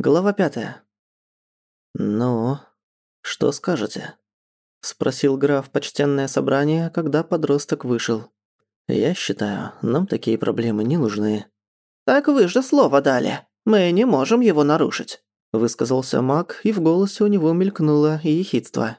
Глава пятая. «Ну, что скажете?» – спросил граф почтенное собрание, когда подросток вышел. «Я считаю, нам такие проблемы не нужны». «Так вы же слово дали. Мы не можем его нарушить», – высказался маг, и в голосе у него мелькнуло ехидство.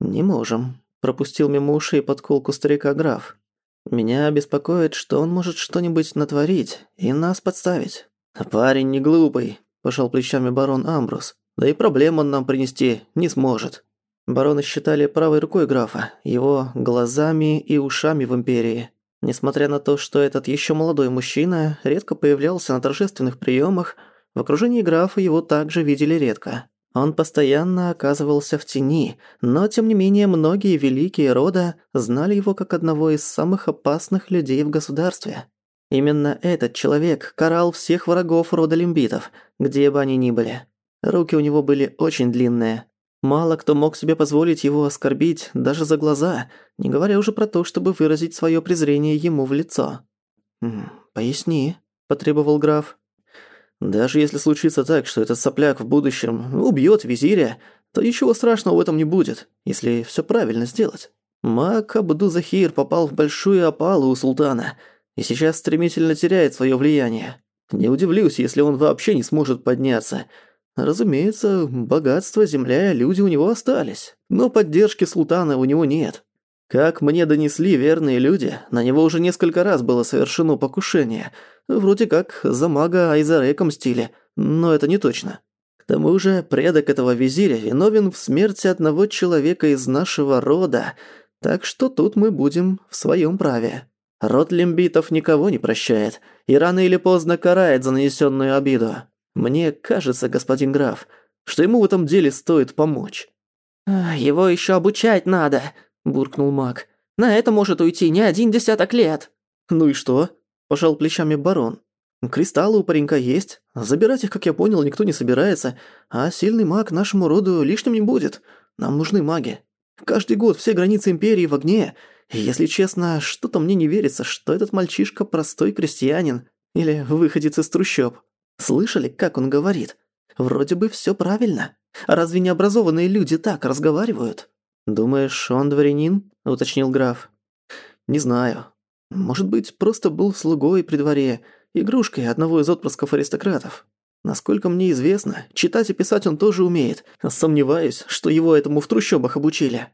«Не можем», – пропустил мимо ушей подколку старика граф. «Меня беспокоит, что он может что-нибудь натворить и нас подставить». «Парень не глупый, пожал плечами барон Амбрус. Да и проблем он нам принести не сможет. Барона считали правой рукой графа, его глазами и ушами в империи. Несмотря на то, что этот еще молодой мужчина редко появлялся на торжественных приемах, в окружении графа его также видели редко. Он постоянно оказывался в тени, но тем не менее многие великие рода знали его как одного из самых опасных людей в государстве. Именно этот человек карал всех врагов рода лимбитов, где бы они ни были. Руки у него были очень длинные. Мало кто мог себе позволить его оскорбить даже за глаза, не говоря уже про то, чтобы выразить свое презрение ему в лицо. «Поясни», – потребовал граф. «Даже если случится так, что этот сопляк в будущем убьет визиря, то ничего страшного в этом не будет, если все правильно сделать. Мак Абду-Захир попал в большую опалу у султана – и сейчас стремительно теряет свое влияние. Не удивлюсь, если он вообще не сможет подняться. Разумеется, богатство, земля и люди у него остались, но поддержки султана у него нет. Как мне донесли верные люди, на него уже несколько раз было совершено покушение. Вроде как за мага Айзарека мстили, но это не точно. К тому же предок этого визиря виновен в смерти одного человека из нашего рода, так что тут мы будем в своем праве. Род лимбитов никого не прощает и рано или поздно карает за нанесенную обиду. Мне кажется, господин граф, что ему в этом деле стоит помочь». «Его еще обучать надо», – буркнул маг. «На это может уйти не один десяток лет». «Ну и что?» – пожал плечами барон. «Кристаллы у паренька есть. Забирать их, как я понял, никто не собирается. А сильный маг нашему роду лишним не будет. Нам нужны маги. Каждый год все границы Империи в огне, если честно, что-то мне не верится, что этот мальчишка простой крестьянин или выходец из трущоб. Слышали, как он говорит? Вроде бы все правильно. Разве не образованные люди так разговаривают? Думаешь, он дворянин? уточнил граф. Не знаю. Может быть, просто был слугой при дворе, игрушкой одного из отпрысков аристократов. Насколько мне известно, читать и писать он тоже умеет. Сомневаюсь, что его этому в трущобах обучили.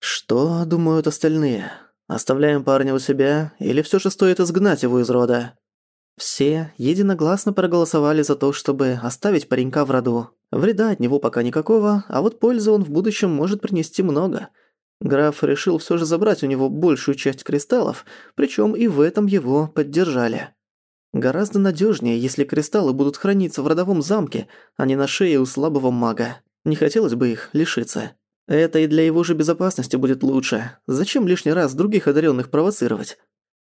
Что думают остальные? Оставляем парня у себя или все же стоит изгнать его из рода? Все единогласно проголосовали за то, чтобы оставить паренька в роду. Вреда от него пока никакого, а вот пользы он в будущем может принести много. Граф решил все же забрать у него большую часть кристаллов, причем и в этом его поддержали. Гораздо надежнее, если кристаллы будут храниться в родовом замке, а не на шее у слабого мага. Не хотелось бы их лишиться. Это и для его же безопасности будет лучше. Зачем лишний раз других одаренных провоцировать?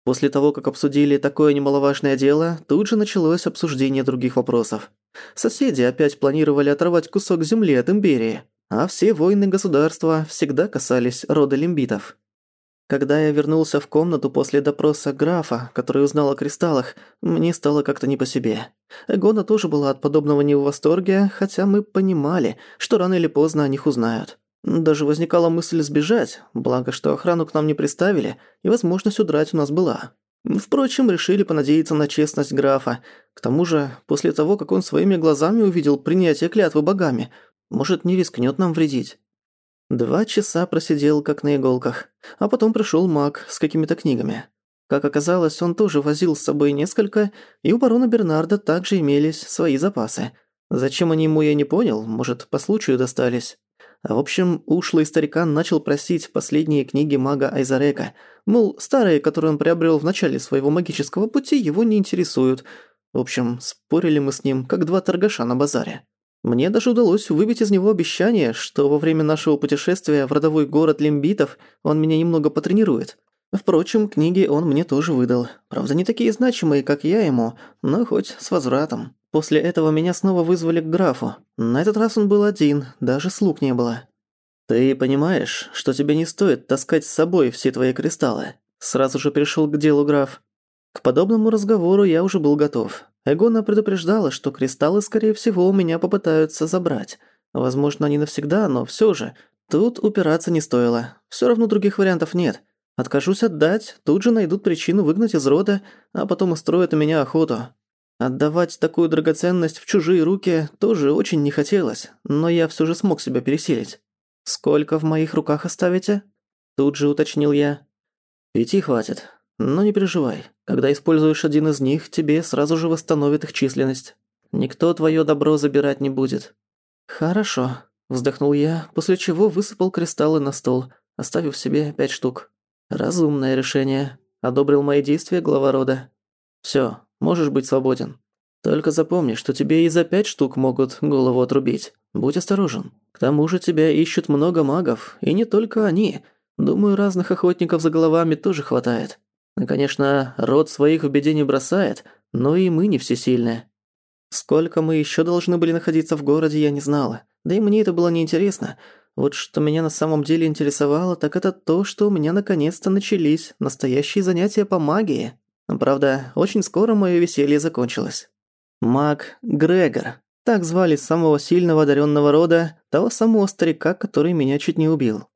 После того, как обсудили такое немаловажное дело, тут же началось обсуждение других вопросов. Соседи опять планировали оторвать кусок земли от Империи, а все войны государства всегда касались рода лимбитов. Когда я вернулся в комнату после допроса графа, который узнал о кристаллах, мне стало как-то не по себе. Гона тоже была от подобного не в восторге, хотя мы понимали, что рано или поздно о них узнают. Даже возникала мысль сбежать, благо что охрану к нам не приставили, и возможность удрать у нас была. Впрочем, решили понадеяться на честность графа. К тому же, после того, как он своими глазами увидел принятие клятвы богами, может, не рискнет нам вредить. Два часа просидел как на иголках, а потом пришел маг с какими-то книгами. Как оказалось, он тоже возил с собой несколько, и у барона Бернарда также имелись свои запасы. Зачем они ему, я не понял, может, по случаю достались. В общем, ушлый старикан начал просить последние книги мага Айзарека. Мол, старые, которые он приобрел в начале своего магического пути, его не интересуют. В общем, спорили мы с ним, как два торгаша на базаре. Мне даже удалось выбить из него обещание, что во время нашего путешествия в родовой город Лимбитов он меня немного потренирует. Впрочем, книги он мне тоже выдал. Правда, не такие значимые, как я ему, но хоть с возвратом. После этого меня снова вызвали к графу. На этот раз он был один, даже слуг не было. «Ты понимаешь, что тебе не стоит таскать с собой все твои кристаллы?» Сразу же пришел к делу граф. К подобному разговору я уже был готов. Эгона предупреждала, что кристаллы, скорее всего, у меня попытаются забрать. Возможно, не навсегда, но всё же. Тут упираться не стоило. Всё равно других вариантов нет. Откажусь отдать, тут же найдут причину выгнать из рода, а потом устроят у меня охоту. Отдавать такую драгоценность в чужие руки тоже очень не хотелось, но я всё же смог себя пересилить. «Сколько в моих руках оставите?» Тут же уточнил я. «Пяти хватит. Но не переживай. Когда используешь один из них, тебе сразу же восстановит их численность. Никто твоё добро забирать не будет». «Хорошо», – вздохнул я, после чего высыпал кристаллы на стол, оставив себе пять штук. «Разумное решение», – одобрил мои действия глава рода. «Всё, можешь быть свободен. Только запомни, что тебе и за пять штук могут голову отрубить. Будь осторожен. К тому же тебя ищут много магов, и не только они. Думаю, разных охотников за головами тоже хватает. И, конечно, род своих в беде не бросает, но и мы не всесильные. Сколько мы ещё должны были находиться в городе, я не знала. Да и мне это было неинтересно. Вот что меня на самом деле интересовало, так это то, что у меня наконец-то начались настоящие занятия по магии. Правда, очень скоро моё веселье закончилось. Маг Грегор. Так звали самого сильного одаренного рода, того самого старика, который меня чуть не убил.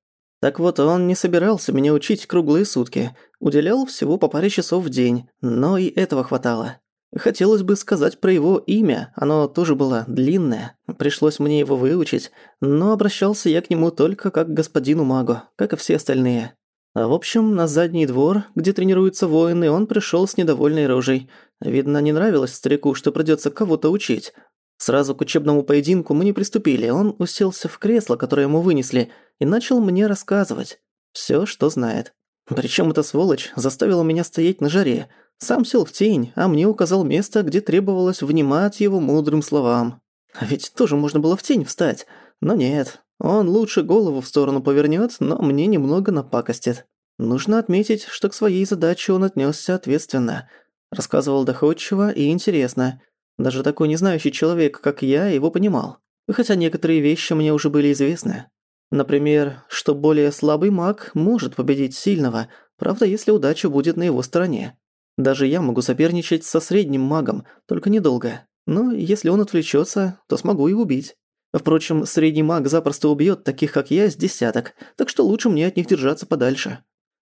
Так вот, он не собирался меня учить круглые сутки, уделял всего по паре часов в день, но и этого хватало. Хотелось бы сказать про его имя, оно тоже было длинное, пришлось мне его выучить, но обращался я к нему только как к господину магу, как и все остальные. А в общем, на задний двор, где тренируются воины, он пришёл с недовольной рожей. Видно, не нравилось старику, что придётся кого-то учить. Сразу к учебному поединку мы не приступили, он уселся в кресло, которое ему вынесли, и начал мне рассказывать всё, что знает. Причём эта сволочь заставила меня стоять на жаре, сам сел в тень, а мне указал место, где требовалось внимать его мудрым словам. А ведь тоже можно было в тень встать. Но нет, он лучше голову в сторону повернёт, но мне немного напакостит. Нужно отметить, что к своей задаче он отнёсся ответственно. Рассказывал доходчиво и интересно. Даже такой незнающий человек, как я, его понимал. Хотя некоторые вещи мне уже были известны. Например, что более слабый маг может победить сильного, правда, если удача будет на его стороне. Даже я могу соперничать со средним магом, только недолго. Но если он отвлечется, то смогу и убить. Впрочем, средний маг запросто убьет таких, как я, с десяток, так что лучше мне от них держаться подальше.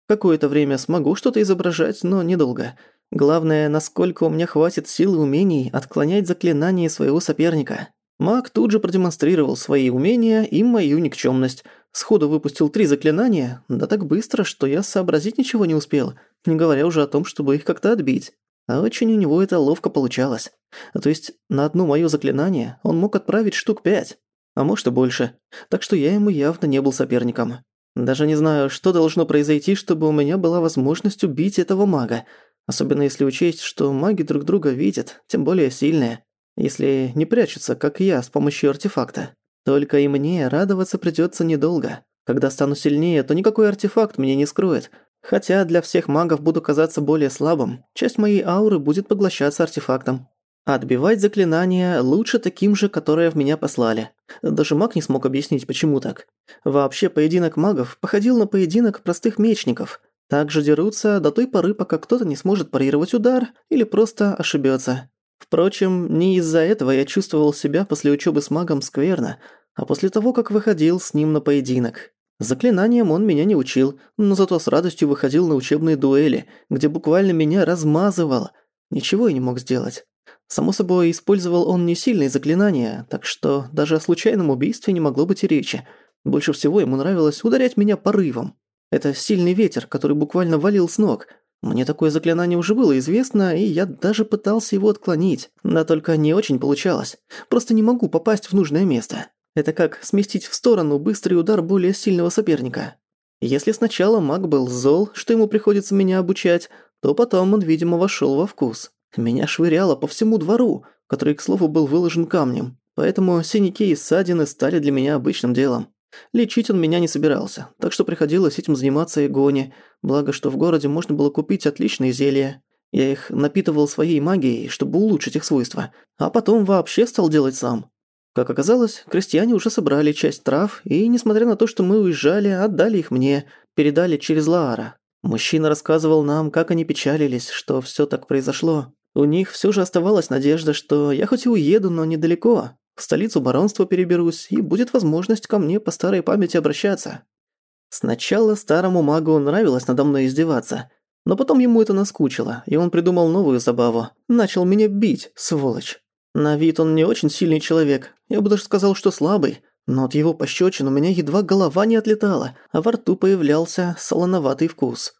Какое-то время смогу что-то изображать, но недолго. Главное, насколько у меня хватит сил и умений отклонять заклинания своего соперника. Маг тут же продемонстрировал свои умения и мою никчемность. Сходу выпустил три заклинания, да так быстро, что я сообразить ничего не успел, не говоря уже о том, чтобы их как-то отбить. А очень у него это ловко получалось. То есть на одно моё заклинание он мог отправить штук пять, а может и больше. Так что я ему явно не был соперником. Даже не знаю, что должно произойти, чтобы у меня была возможность убить этого мага. Особенно если учесть, что маги друг друга видят, тем более сильные если не прячутся, как я, с помощью артефакта. Только и мне радоваться придётся недолго. Когда стану сильнее, то никакой артефакт меня не скроет. Хотя для всех магов буду казаться более слабым, часть моей ауры будет поглощаться артефактом. отбивать заклинания лучше таким же, которое в меня послали. Даже маг не смог объяснить, почему так. Вообще, поединок магов походил на поединок простых мечников. Так же дерутся до той поры, пока кто-то не сможет парировать удар или просто ошибётся. Впрочем, не из-за этого я чувствовал себя после учебы с магом скверно, а после того, как выходил с ним на поединок. Заклинанием он меня не учил, но зато с радостью выходил на учебные дуэли, где буквально меня размазывало. Ничего я не мог сделать. Само собой, использовал он не сильные заклинания, так что даже о случайном убийстве не могло быть и речи. Больше всего ему нравилось ударять меня порывом. Это сильный ветер, который буквально валил с ног – мне такое заклинание уже было известно, и я даже пытался его отклонить, да только не очень получалось. Просто не могу попасть в нужное место. Это как сместить в сторону быстрый удар более сильного соперника. Если сначала маг был зол, что ему приходится меня обучать, то потом он, видимо, вошёл во вкус. Меня швыряло по всему двору, который, к слову, был выложен камнем, поэтому синяки и ссадины стали для меня обычным делом. Лечить он меня не собирался, так что приходилось этим заниматься Эгоне, благо что в городе можно было купить отличные зелья. Я их напитывал своей магией, чтобы улучшить их свойства, а потом вообще стал делать сам. Как оказалось, крестьяне уже собрали часть трав и, несмотря на то, что мы уезжали, отдали их мне, передали через Лаара. Мужчина рассказывал нам, как они печалились, что всё так произошло. У них всё же оставалась надежда, что я хоть и уеду, но недалеко, в столицу баронства переберусь, и будет возможность ко мне по старой памяти обращаться. Сначала старому магу нравилось надо мной издеваться, но потом ему это наскучило, и он придумал новую забаву. Начал меня бить, сволочь. На вид он не очень сильный человек, я бы даже сказал, что слабый, но от его пощечин у меня едва голова не отлетала, а во рту появлялся солоноватый вкус.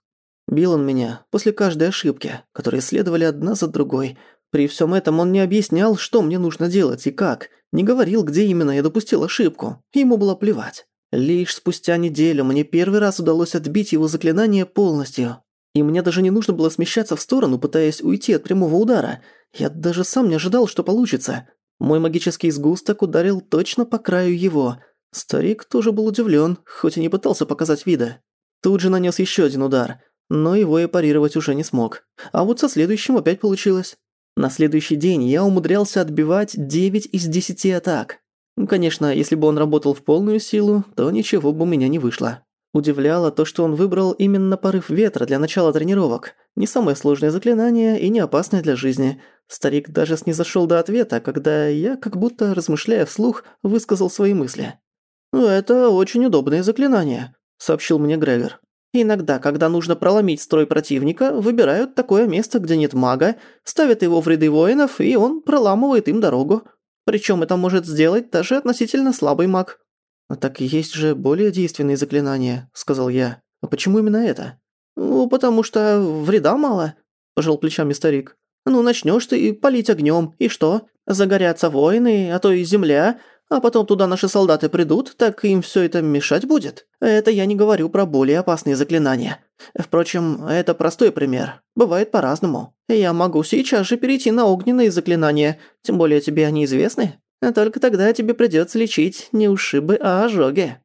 Бил он меня после каждой ошибки, которые следовали одна за другой. При всем этом он не объяснял, что мне нужно делать и как, не говорил, где именно я допустил ошибку. Ему было плевать. Лишь спустя неделю мне первый раз удалось отбить его заклинание полностью. И мне даже не нужно было смещаться в сторону, пытаясь уйти от прямого удара. Я даже сам не ожидал, что получится. Мой магический сгусток ударил точно по краю его. Старик тоже был удивлен, хоть и не пытался показать вида. Тут же нанес еще один удар, но его и парировать уже не смог. А вот со следующим опять получилось. На следующий день я умудрялся отбивать 9 из 10 атак. Конечно, если бы он работал в полную силу, то ничего бы у меня не вышло. Удивляло то, что он выбрал именно порыв ветра для начала тренировок. Не самое сложное заклинание и не опасное для жизни. Старик даже снизошёл до ответа, когда я, как будто размышляя вслух, высказал свои мысли. «Это очень удобное заклинание», — сообщил мне Грегор. «Иногда, когда нужно проломить строй противника, выбирают такое место, где нет мага, ставят его в ряды воинов, и он проламывает им дорогу. Причём это может сделать даже относительно слабый маг». «А так есть же более действенные заклинания», — сказал я. «А почему именно это?» «Ну, потому что вреда мало», — пожал плечами старик. «Ну, начнёшь ты палить огнём, и что? Загорятся воины, а то и земля, а потом туда наши солдаты придут, так им всё это мешать будет. Это я не говорю про более опасные заклинания. Впрочем, это простой пример. Бывает по-разному. Я могу сейчас же перейти на огненные заклинания, тем более тебе они известны. А только тогда тебе придётся лечить не ушибы, а ожоги».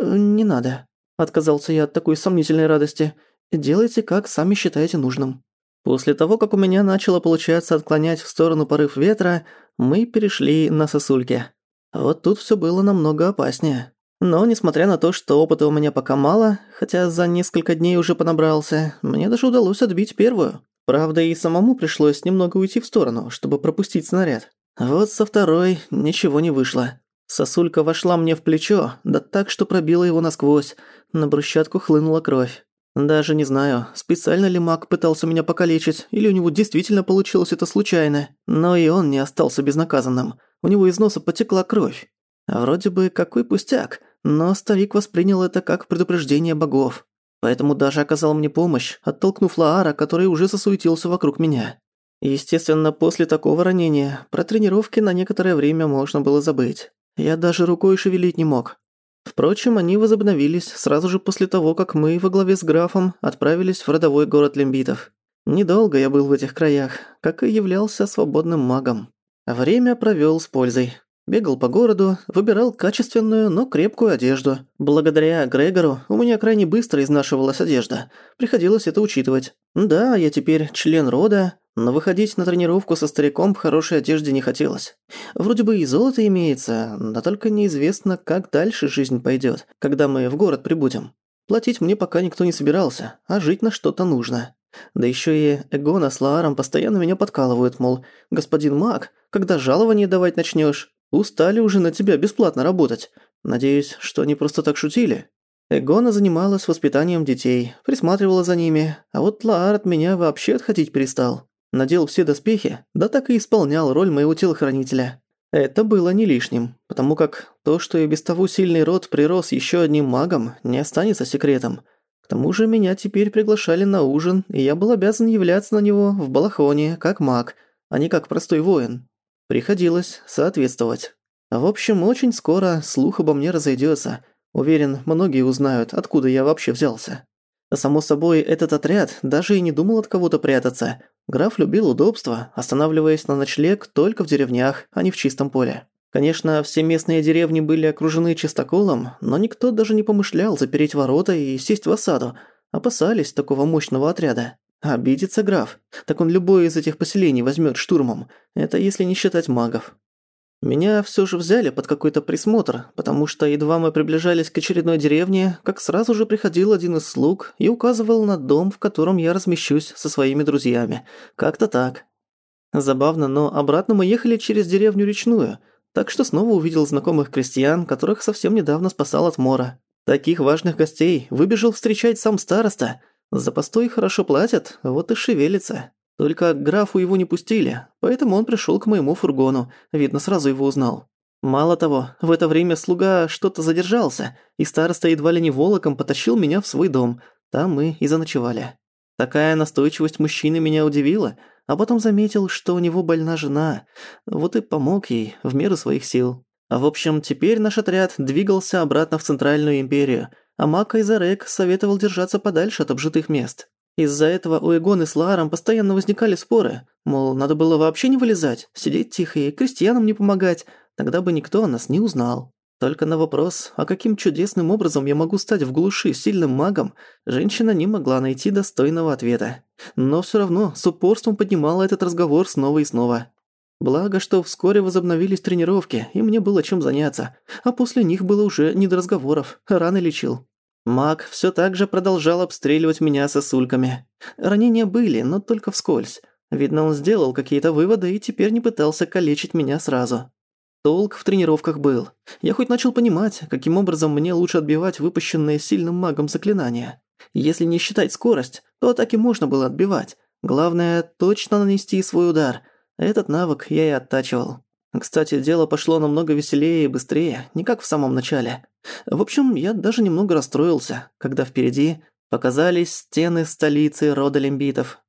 «Э, «Не надо», — отказался я от такой сомнительной радости. «Делайте, как сами считаете нужным». После того, как у меня начало получаться отклонять в сторону порыв ветра, мы перешли на сосульки. Вот тут всё было намного опаснее. Но, несмотря на то, что опыта у меня пока мало, хотя за несколько дней уже понабрался, мне даже удалось отбить первую. Правда, и самому пришлось немного уйти в сторону, чтобы пропустить снаряд. Вот со второй ничего не вышло. Сосулька вошла мне в плечо, да так, что пробила его насквозь. На брусчатку хлынула кровь. Даже не знаю, специально ли маг пытался меня покалечить, или у него действительно получилось это случайно. Но и он не остался безнаказанным. У него из носа потекла кровь. Вроде бы какой пустяк, но старик воспринял это как предупреждение богов. Поэтому даже оказал мне помощь, оттолкнув Лаара, который уже засуетился вокруг меня. Естественно, после такого ранения про тренировки на некоторое время можно было забыть. Я даже рукой шевелить не мог. Впрочем, они возобновились сразу же после того, как мы во главе с графом отправились в родовой город Лимбитов. Недолго я был в этих краях, как и являлся свободным магом. Время провёл с пользой. Бегал по городу, выбирал качественную, но крепкую одежду. Благодаря Грегору у меня крайне быстро изнашивалась одежда. Приходилось это учитывать. Да, я теперь член рода, но выходить на тренировку со стариком в хорошей одежде не хотелось. Вроде бы и золото имеется, но только неизвестно, как дальше жизнь пойдёт, когда мы в город прибудем. Платить мне пока никто не собирался, а жить на что-то нужно. Да ещё и Эгона с Лааром постоянно меня подкалывают, мол, господин маг, когда жалование давать начнёшь, Устали уже на тебя бесплатно работать. Надеюсь, что они просто так шутили. Эгона занималась воспитанием детей, присматривала за ними, а вот Лаар от меня вообще отходить перестал. Надел все доспехи, да так и исполнял роль моего телохранителя. Это было не лишним, потому как то, что и без того сильный род прирос еще одним магом, не останется секретом. К тому же меня теперь приглашали на ужин, и я был обязан являться на него в балахоне, как маг, а не как простой воин. Приходилось соответствовать. В общем, очень скоро слух обо мне разойдётся. Уверен, многие узнают, откуда я вообще взялся. Само собой, этот отряд даже и не думал от кого-то прятаться. Граф любил удобство, останавливаясь на ночлег только в деревнях, а не в чистом поле. Конечно, все местные деревни были окружены чистоколом, но никто даже не помышлял запереть ворота и сесть в осаду. Опасались такого мощного отряда. Обидится граф. Так он любое из этих поселений возьмет штурмом. Это если не считать магов. Меня все же взяли под какой-то присмотр, потому что едва мы приближались к очередной деревне, как сразу же приходил один из слуг и указывал на дом, в котором я размещусь со своими друзьями. Как-то так. Забавно, но обратно мы ехали через деревню Речную, так что снова увидел знакомых крестьян, которых совсем недавно спасал от мора. Таких важных гостей выбежал встречать сам староста. За постой хорошо платят, вот и шевелится. Только графу его не пустили, поэтому он пришёл к моему фургону, видно, сразу его узнал. Мало того, в это время слуга что-то задержался, и староста едва ли не волоком потащил меня в свой дом. Там мы и заночевали. Такая настойчивость мужчины меня удивила, а потом заметил, что у него больна жена. Вот и помог ей в меру своих сил. А в общем, теперь наш отряд двигался обратно в Центральную империю, а Мака и советовал держаться подальше от обжитых мест. Из-за этого у Эгоны с Ларом постоянно возникали споры. Мол, надо было вообще не вылезать, сидеть тихо и крестьянам не помогать, тогда бы никто о нас не узнал. Только на вопрос, а каким чудесным образом я могу стать в глуши сильным магом, женщина не могла найти достойного ответа. Но всё равно с упорством поднимала этот разговор снова и снова. Благо, что вскоре возобновились тренировки, и мне было чем заняться, а после них было уже не до разговоров, раны лечил. Маг всё так же продолжал обстреливать меня сосульками. Ранения были, но только вскользь. Видно, он сделал какие-то выводы и теперь не пытался калечить меня сразу. Толк в тренировках был. Я хоть начал понимать, каким образом мне лучше отбивать выпущенные сильным магом заклинания. Если не считать скорость, то атаки можно было отбивать. Главное, точно нанести свой удар. Этот навык я и оттачивал. Кстати, дело пошло намного веселее и быстрее, не как в самом начале. В общем, я даже немного расстроился, когда впереди показались стены столицы рода лимбитов.